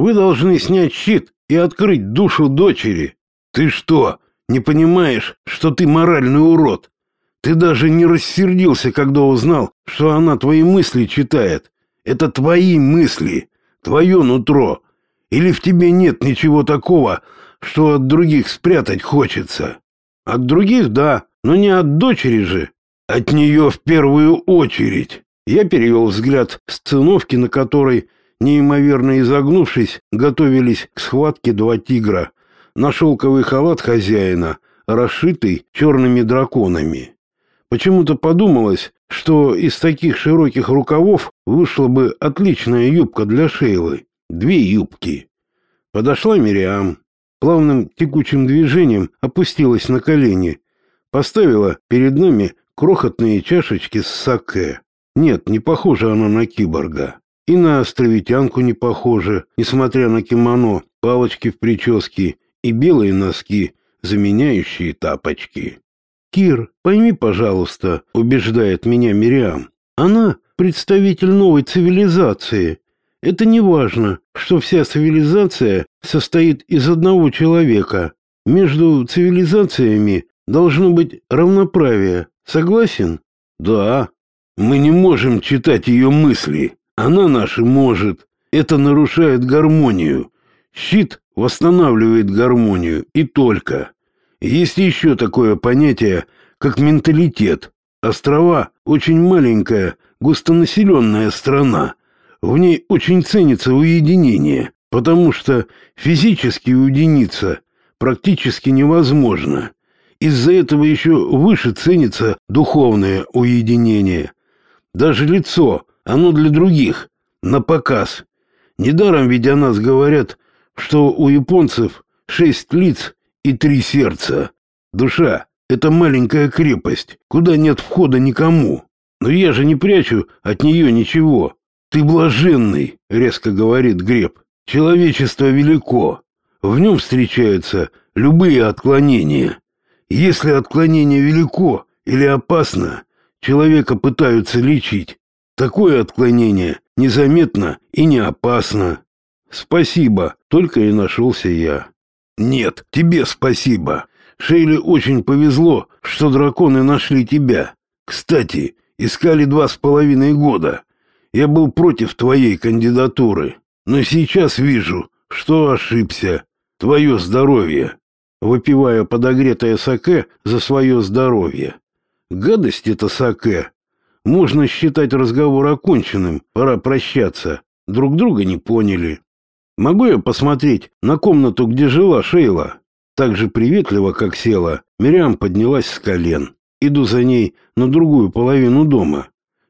Вы должны снять щит и открыть душу дочери. Ты что, не понимаешь, что ты моральный урод? Ты даже не рассердился, когда узнал, что она твои мысли читает. Это твои мысли, твое нутро. Или в тебе нет ничего такого, что от других спрятать хочется? От других, да, но не от дочери же. От нее в первую очередь. Я перевел взгляд с циновки, на которой, неимоверно изогнувшись, готовились к схватке два тигра, на шелковый халат хозяина, расшитый черными драконами. Почему-то подумалось, что из таких широких рукавов вышла бы отличная юбка для Шейлы. Две юбки. Подошла Мириам. Плавным текучим движением опустилась на колени. Поставила перед нами крохотные чашечки с саке. Нет, не похожа она на киборга. И на островитянку не похожа, несмотря на кимоно, палочки в прическе и белые носки, заменяющие тапочки. «Кир, пойми, пожалуйста», — убеждает меня Мириам. «Она представитель новой цивилизации. Это не важно, что вся цивилизация состоит из одного человека. Между цивилизациями должно быть равноправие. Согласен? Да. Мы не можем читать ее мысли. Она наши может. Это нарушает гармонию. Щит восстанавливает гармонию и только. Есть еще такое понятие, как менталитет. Острова – очень маленькая, густонаселенная страна. В ней очень ценится уединение, потому что физически уединиться практически невозможно. Из-за этого еще выше ценится духовное уединение. Даже лицо, оно для других, на показ. Недаром ведь о нас говорят, что у японцев шесть лиц и три сердца. Душа — это маленькая крепость, куда нет входа никому. Но я же не прячу от нее ничего. Ты блаженный, резко говорит Греб. Человечество велико. В нем встречаются любые отклонения. Если отклонение велико или опасно, человека пытаются лечить. Такое отклонение незаметно и не опасно. Спасибо, только и нашелся я. Нет, тебе спасибо. Шейле очень повезло, что драконы нашли тебя. Кстати, искали два с половиной года. Я был против твоей кандидатуры, но сейчас вижу, что ошибся. Твое здоровье. Выпивая подогретое саке за свое здоровье. Гадость это саке. Можно считать разговор оконченным, пора прощаться. Друг друга не поняли. Могу я посмотреть на комнату, где жила Шейла? Так же приветливо, как села, Мириам поднялась с колен. Иду за ней на другую половину дома.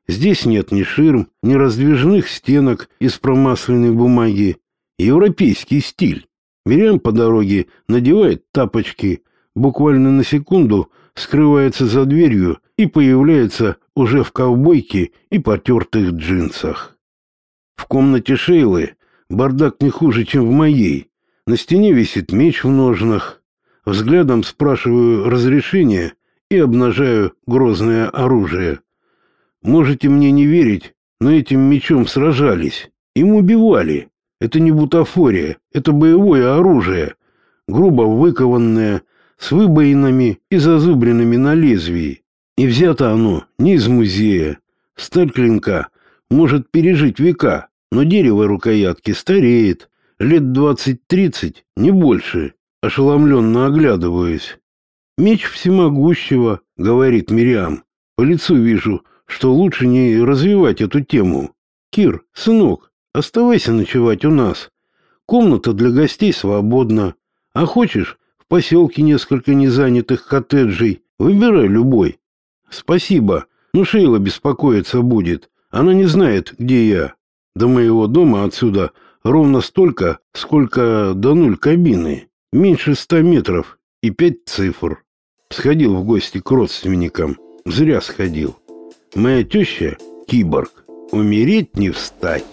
Здесь нет ни ширм, ни раздвижных стенок из промасленной бумаги. Европейский стиль. Мириам по дороге надевает тапочки, буквально на секунду скрывается за дверью и появляется уже в ковбойке и потертых джинсах. В комнате Шейлы Бардак не хуже, чем в моей. На стене висит меч в ножнах. Взглядом спрашиваю разрешения и обнажаю грозное оружие. Можете мне не верить, но этим мечом сражались. Им убивали. Это не бутафория, это боевое оружие. Грубо выкованное, с выбоинами и зазубринами на лезвии. И взято оно не из музея. Сталь клинка может пережить века но дерево рукоятки стареет, лет двадцать-тридцать, не больше, ошеломленно оглядываясь. «Меч всемогущего», — говорит Мириам. «По лицу вижу, что лучше не развивать эту тему. Кир, сынок, оставайся ночевать у нас. Комната для гостей свободна. А хочешь, в поселке несколько незанятых коттеджей. Выбирай любой. Спасибо, но Шейла беспокоиться будет. Она не знает, где я». До моего дома отсюда ровно столько, сколько до нуль кабины. Меньше ста метров и пять цифр. Сходил в гости к родственникам. Зря сходил. Моя теща — киборг. Умереть не встать.